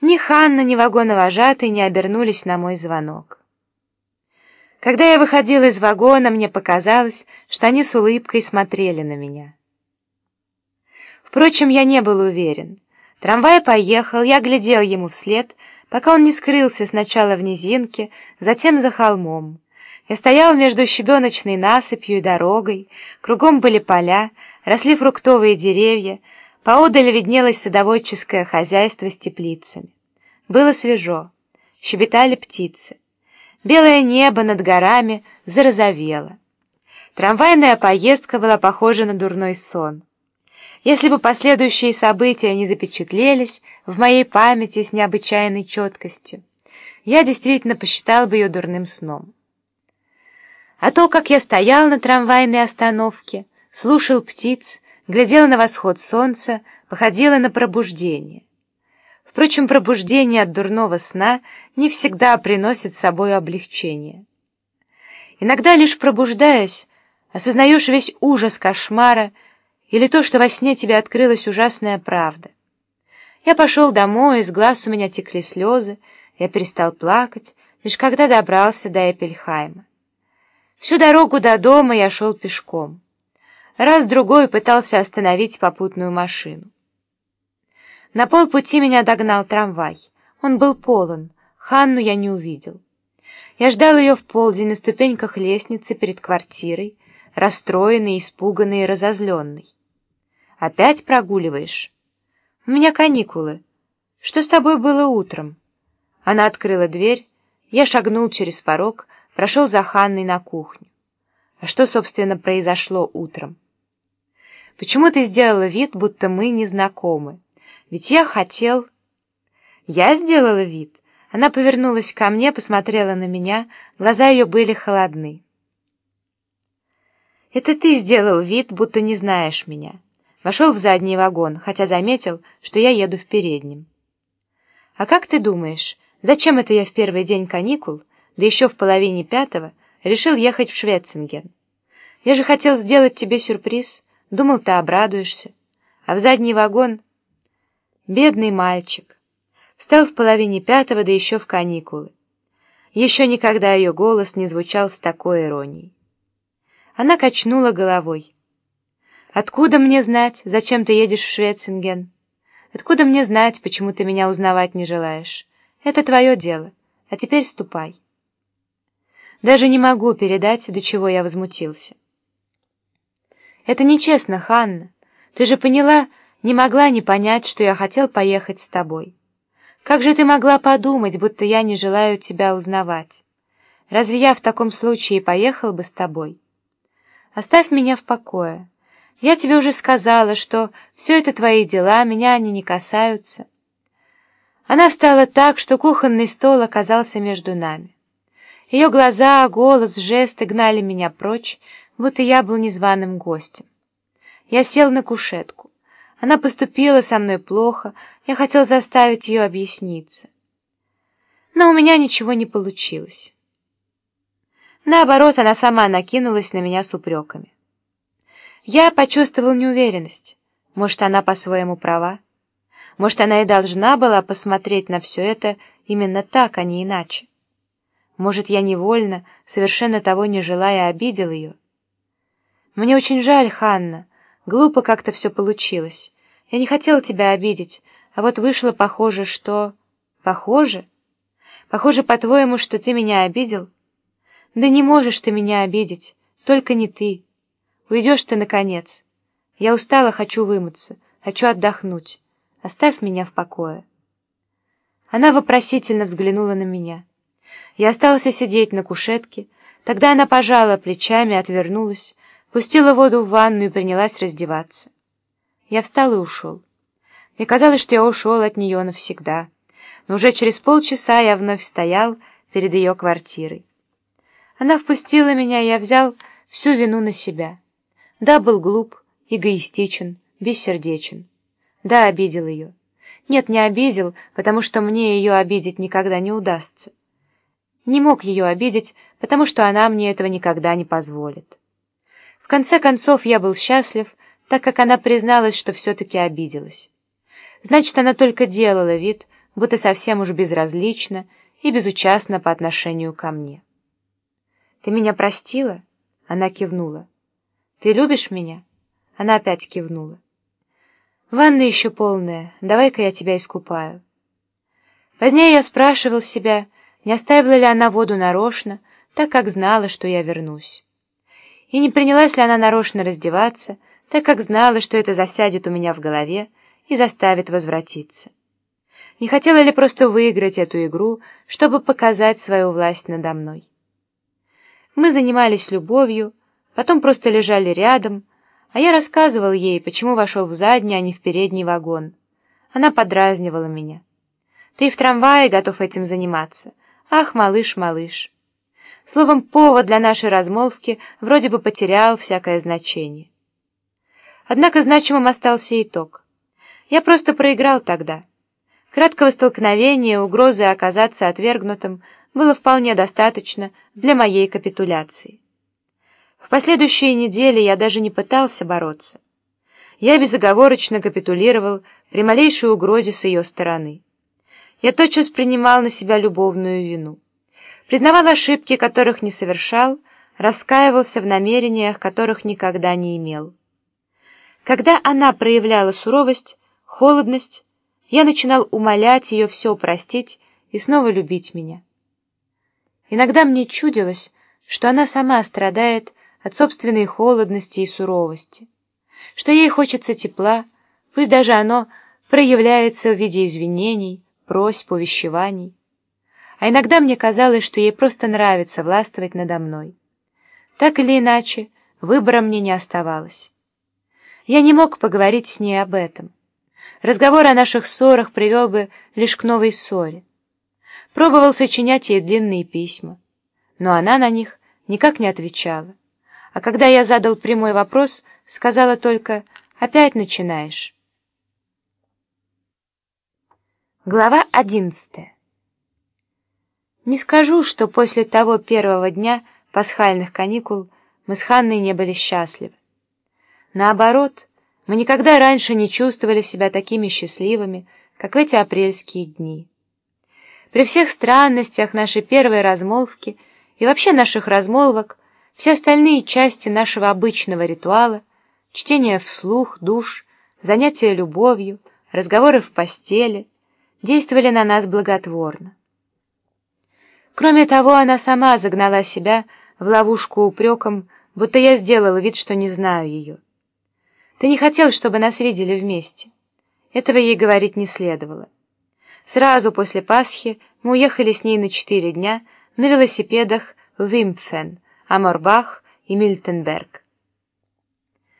Ни Ханна, ни вагоновожатый не обернулись на мой звонок. Когда я выходила из вагона, мне показалось, что они с улыбкой смотрели на меня. Впрочем, я не был уверен. Трамвай поехал, я глядел ему вслед, пока он не скрылся сначала в низинке, затем за холмом. Я стоял между щебеночной насыпью и дорогой, кругом были поля, росли фруктовые деревья, Поодаль виднелось садоводческое хозяйство с теплицами. Было свежо, щебетали птицы. Белое небо над горами зарозовело. Трамвайная поездка была похожа на дурной сон. Если бы последующие события не запечатлелись в моей памяти с необычайной четкостью, я действительно посчитал бы ее дурным сном. А то, как я стоял на трамвайной остановке, слушал птиц, глядела на восход солнца, походила на пробуждение. Впрочем, пробуждение от дурного сна не всегда приносит с собой облегчение. Иногда, лишь пробуждаясь, осознаешь весь ужас кошмара или то, что во сне тебе открылась ужасная правда. Я пошел домой, из глаз у меня текли слезы, я перестал плакать, лишь когда добрался до Эпельхайма. Всю дорогу до дома я шел пешком. Раз-другой пытался остановить попутную машину. На полпути меня догнал трамвай. Он был полон. Ханну я не увидел. Я ждал ее в полдень на ступеньках лестницы перед квартирой, расстроенный, испуганный и разозленный. «Опять прогуливаешь?» «У меня каникулы. Что с тобой было утром?» Она открыла дверь, я шагнул через порог, прошел за Ханной на кухню. А что, собственно, произошло утром? Почему ты сделала вид, будто мы не знакомы? Ведь я хотел...» Я сделала вид. Она повернулась ко мне, посмотрела на меня, глаза ее были холодны. «Это ты сделал вид, будто не знаешь меня». Вошел в задний вагон, хотя заметил, что я еду в переднем. «А как ты думаешь, зачем это я в первый день каникул, да еще в половине пятого, решил ехать в Швецинген? Я же хотел сделать тебе сюрприз». Думал, ты обрадуешься. А в задний вагон... Бедный мальчик. Встал в половине пятого, да еще в каникулы. Еще никогда ее голос не звучал с такой иронией. Она качнула головой. «Откуда мне знать, зачем ты едешь в Швецинген? Откуда мне знать, почему ты меня узнавать не желаешь? Это твое дело. А теперь ступай». Даже не могу передать, до чего я возмутился. «Это нечестно, Ханна. Ты же поняла, не могла не понять, что я хотел поехать с тобой. Как же ты могла подумать, будто я не желаю тебя узнавать? Разве я в таком случае поехал бы с тобой? Оставь меня в покое. Я тебе уже сказала, что все это твои дела, меня они не касаются». Она встала так, что кухонный стол оказался между нами. Ее глаза, голос, жесты гнали меня прочь, будто я был незваным гостем. Я сел на кушетку. Она поступила со мной плохо, я хотел заставить ее объясниться. Но у меня ничего не получилось. Наоборот, она сама накинулась на меня с упреками. Я почувствовал неуверенность. Может, она по-своему права? Может, она и должна была посмотреть на все это именно так, а не иначе? Может, я невольно, совершенно того не желая, обидел ее? «Мне очень жаль, Ханна. Глупо как-то все получилось. Я не хотела тебя обидеть, а вот вышло похоже, что...» «Похоже? Похоже, по-твоему, что ты меня обидел?» «Да не можешь ты меня обидеть, только не ты. Уйдешь ты, наконец. Я устала, хочу вымыться, хочу отдохнуть. Оставь меня в покое». Она вопросительно взглянула на меня. Я остался сидеть на кушетке, тогда она пожала плечами, отвернулась, пустила воду в ванну и принялась раздеваться. Я встал и ушел. Мне казалось, что я ушел от нее навсегда, но уже через полчаса я вновь стоял перед ее квартирой. Она впустила меня, и я взял всю вину на себя. Да, был глуп, эгоистичен, бессердечен. Да, обидел ее. Нет, не обидел, потому что мне ее обидеть никогда не удастся. Не мог ее обидеть, потому что она мне этого никогда не позволит. В конце концов, я был счастлив, так как она призналась, что все-таки обиделась. Значит, она только делала вид, будто совсем уж безразлично и безучастно по отношению ко мне. «Ты меня простила?» Она кивнула. «Ты любишь меня?» Она опять кивнула. «Ванна еще полная, давай-ка я тебя искупаю». Позднее я спрашивал себя, не оставила ли она воду нарочно, так как знала, что я вернусь. И не принялась ли она нарочно раздеваться, так как знала, что это засядет у меня в голове и заставит возвратиться. Не хотела ли просто выиграть эту игру, чтобы показать свою власть надо мной? Мы занимались любовью, потом просто лежали рядом, а я рассказывал ей, почему вошел в задний, а не в передний вагон. Она подразнивала меня. «Ты в трамвае готов этим заниматься. Ах, малыш, малыш». Словом, повод для нашей размолвки вроде бы потерял всякое значение. Однако значимым остался итог. Я просто проиграл тогда. Краткого столкновения, угрозы оказаться отвергнутым было вполне достаточно для моей капитуляции. В последующие недели я даже не пытался бороться. Я безоговорочно капитулировал при малейшей угрозе с ее стороны. Я тотчас принимал на себя любовную вину. Признавал ошибки, которых не совершал, раскаивался в намерениях, которых никогда не имел. Когда она проявляла суровость, холодность, я начинал умолять ее все простить и снова любить меня. Иногда мне чудилось, что она сама страдает от собственной холодности и суровости, что ей хочется тепла, пусть даже оно проявляется в виде извинений, просьб, увещеваний. А иногда мне казалось, что ей просто нравится властвовать надо мной. Так или иначе, выбора мне не оставалось. Я не мог поговорить с ней об этом. Разговор о наших ссорах привел бы лишь к новой ссоре. Пробовал сочинять ей длинные письма, но она на них никак не отвечала. А когда я задал прямой вопрос, сказала только «Опять начинаешь». Глава одиннадцатая. Не скажу, что после того первого дня пасхальных каникул мы с Ханной не были счастливы. Наоборот, мы никогда раньше не чувствовали себя такими счастливыми, как в эти апрельские дни. При всех странностях нашей первой размолвки и вообще наших размолвок, все остальные части нашего обычного ритуала, чтение вслух, душ, занятия любовью, разговоры в постели, действовали на нас благотворно. Кроме того, она сама загнала себя в ловушку упреком, будто я сделала вид, что не знаю ее. Ты не хотел, чтобы нас видели вместе. Этого ей говорить не следовало. Сразу после Пасхи мы уехали с ней на четыре дня на велосипедах в Вимпфен, Аморбах и Мильтенберг.